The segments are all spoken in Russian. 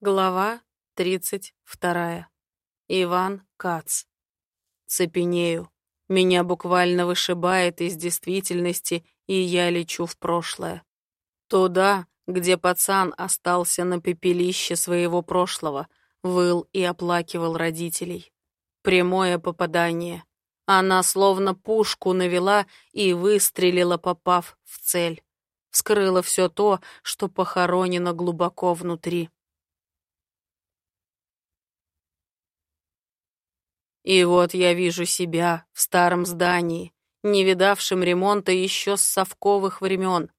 Глава 32. Иван Кац. Цепенею. Меня буквально вышибает из действительности, и я лечу в прошлое. Туда, где пацан остался на пепелище своего прошлого, выл и оплакивал родителей. Прямое попадание. Она словно пушку навела и выстрелила, попав в цель. Вскрыла все то, что похоронено глубоко внутри. И вот я вижу себя в старом здании, не видавшем ремонта еще с совковых времен.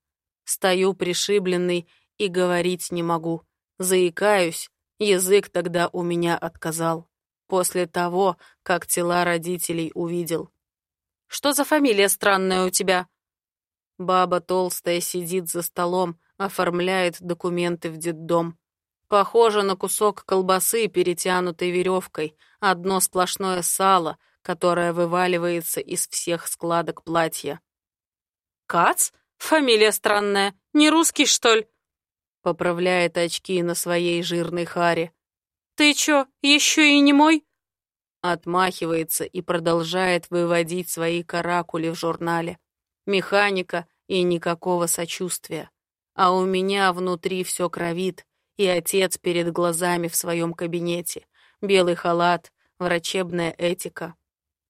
Стою пришибленный и говорить не могу. Заикаюсь, язык тогда у меня отказал. После того, как тела родителей увидел. «Что за фамилия странная у тебя?» Баба толстая сидит за столом, оформляет документы в детдом. Похоже на кусок колбасы, перетянутой веревкой, одно сплошное сало, которое вываливается из всех складок платья. «Кац? Фамилия странная. Не русский, что ли?» Поправляет очки на своей жирной харе. «Ты чё, еще и не мой?» Отмахивается и продолжает выводить свои каракули в журнале. Механика и никакого сочувствия. А у меня внутри все кровит, и отец перед глазами в своем кабинете. Белый халат, врачебная этика.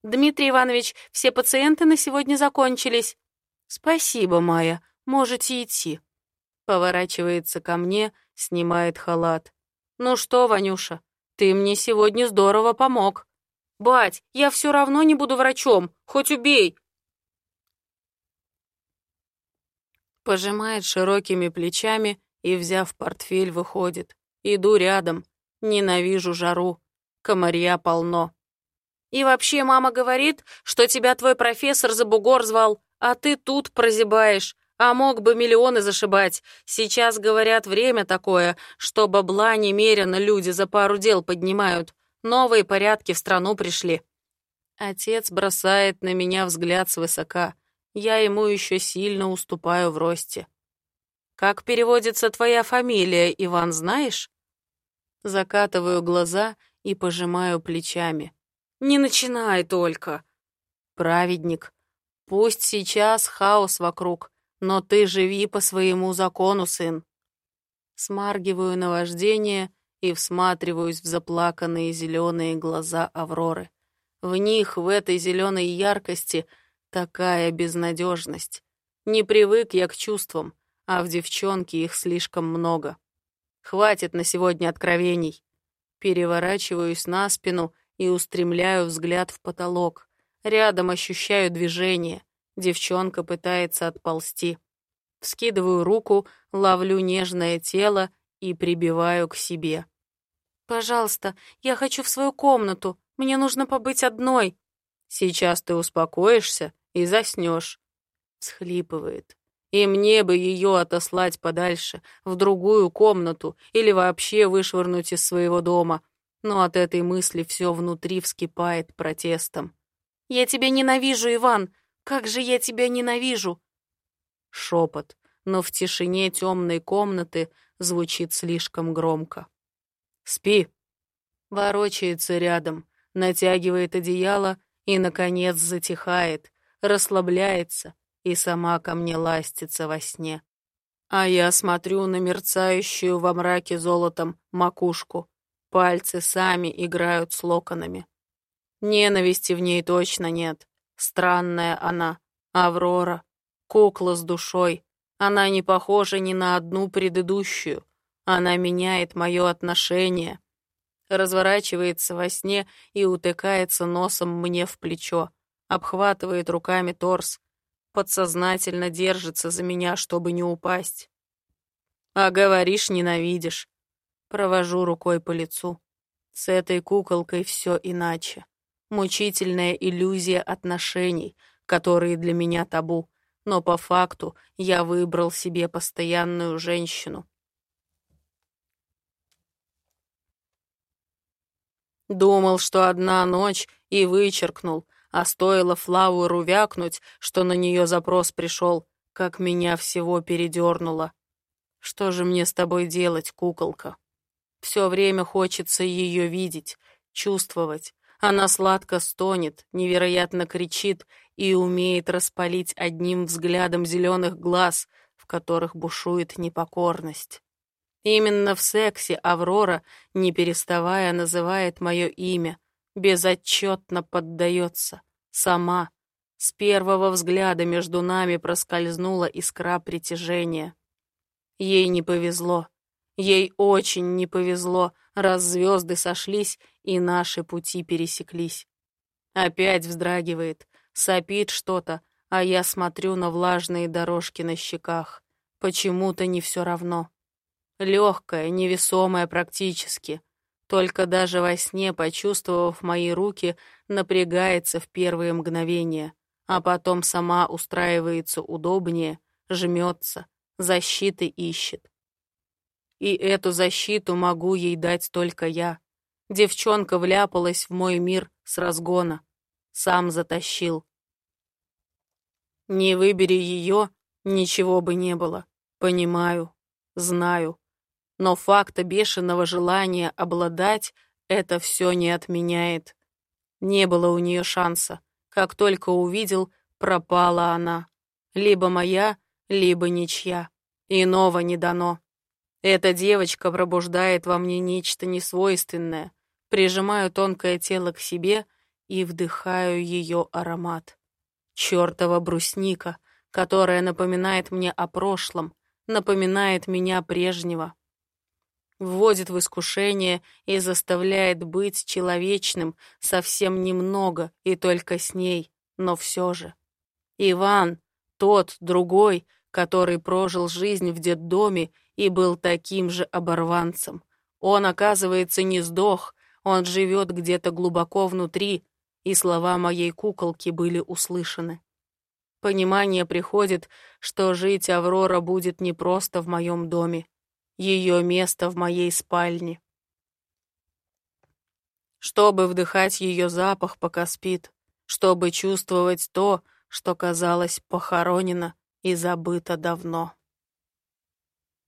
«Дмитрий Иванович, все пациенты на сегодня закончились». «Спасибо, Майя, можете идти». Поворачивается ко мне, снимает халат. «Ну что, Ванюша, ты мне сегодня здорово помог». «Бать, я все равно не буду врачом, хоть убей!» Пожимает широкими плечами и, взяв портфель, выходит. Иду рядом. Ненавижу жару. Комарья полно. И вообще мама говорит, что тебя твой профессор за бугор звал, а ты тут прозябаешь, а мог бы миллионы зашибать. Сейчас, говорят, время такое, что бабла немерено люди за пару дел поднимают. Новые порядки в страну пришли. Отец бросает на меня взгляд свысока. Я ему еще сильно уступаю в росте. «Как переводится твоя фамилия, Иван, знаешь?» Закатываю глаза и пожимаю плечами. «Не начинай только!» «Праведник, пусть сейчас хаос вокруг, но ты живи по своему закону, сын!» Смаргиваю наваждение и всматриваюсь в заплаканные зеленые глаза Авроры. В них, в этой зеленой яркости, такая безнадежность. Не привык я к чувствам, а в девчонке их слишком много. Хватит на сегодня откровений. Переворачиваюсь на спину и устремляю взгляд в потолок. Рядом ощущаю движение. Девчонка пытается отползти. Вскидываю руку, ловлю нежное тело и прибиваю к себе. «Пожалуйста, я хочу в свою комнату. Мне нужно побыть одной». «Сейчас ты успокоишься и заснешь», — схлипывает. И мне бы ее отослать подальше, в другую комнату или вообще вышвырнуть из своего дома. Но от этой мысли все внутри вскипает протестом. «Я тебя ненавижу, Иван! Как же я тебя ненавижу!» Шепот, но в тишине темной комнаты звучит слишком громко. «Спи!» Ворочается рядом, натягивает одеяло и, наконец, затихает, расслабляется, и сама ко мне ластится во сне. А я смотрю на мерцающую во мраке золотом макушку. Пальцы сами играют с локонами. Ненависти в ней точно нет. Странная она. Аврора. Кукла с душой. Она не похожа ни на одну предыдущую. Она меняет мое отношение. Разворачивается во сне и утыкается носом мне в плечо. Обхватывает руками торс подсознательно держится за меня, чтобы не упасть. А говоришь, ненавидишь. Провожу рукой по лицу. С этой куколкой все иначе. Мучительная иллюзия отношений, которые для меня табу, но по факту я выбрал себе постоянную женщину. Думал, что одна ночь, и вычеркнул — а стоило Флауэру вякнуть, что на нее запрос пришел, как меня всего передернуло. Что же мне с тобой делать, куколка? Все время хочется ее видеть, чувствовать. Она сладко стонет, невероятно кричит и умеет распалить одним взглядом зеленых глаз, в которых бушует непокорность. Именно в сексе Аврора, не переставая, называет мое имя, безотчетно поддается, сама. С первого взгляда между нами проскользнула искра притяжения. Ей не повезло. Ей очень не повезло, раз звезды сошлись и наши пути пересеклись. Опять вздрагивает, сопит что-то, а я смотрю на влажные дорожки на щеках. Почему-то не все равно. Легкая, невесомая практически. Только даже во сне, почувствовав мои руки, напрягается в первые мгновения, а потом сама устраивается удобнее, жмется, защиты ищет. И эту защиту могу ей дать только я. Девчонка вляпалась в мой мир с разгона. Сам затащил. Не выбери ее, ничего бы не было. Понимаю, знаю. Но факта бешеного желания обладать это все не отменяет. Не было у нее шанса. Как только увидел, пропала она. Либо моя, либо ничья. Иного не дано. Эта девочка пробуждает во мне нечто несвойственное. Прижимаю тонкое тело к себе и вдыхаю ее аромат. Чёртова брусника, которая напоминает мне о прошлом, напоминает меня прежнего. Вводит в искушение и заставляет быть человечным совсем немного и только с ней, но все же. Иван, тот, другой, который прожил жизнь в детдоме и был таким же оборванцем. Он, оказывается, не сдох, он живет где-то глубоко внутри, и слова моей куколки были услышаны. Понимание приходит, что жить Аврора будет не просто в моем доме. Ее место в моей спальне. Чтобы вдыхать ее запах, пока спит, чтобы чувствовать то, что казалось похоронено и забыто давно.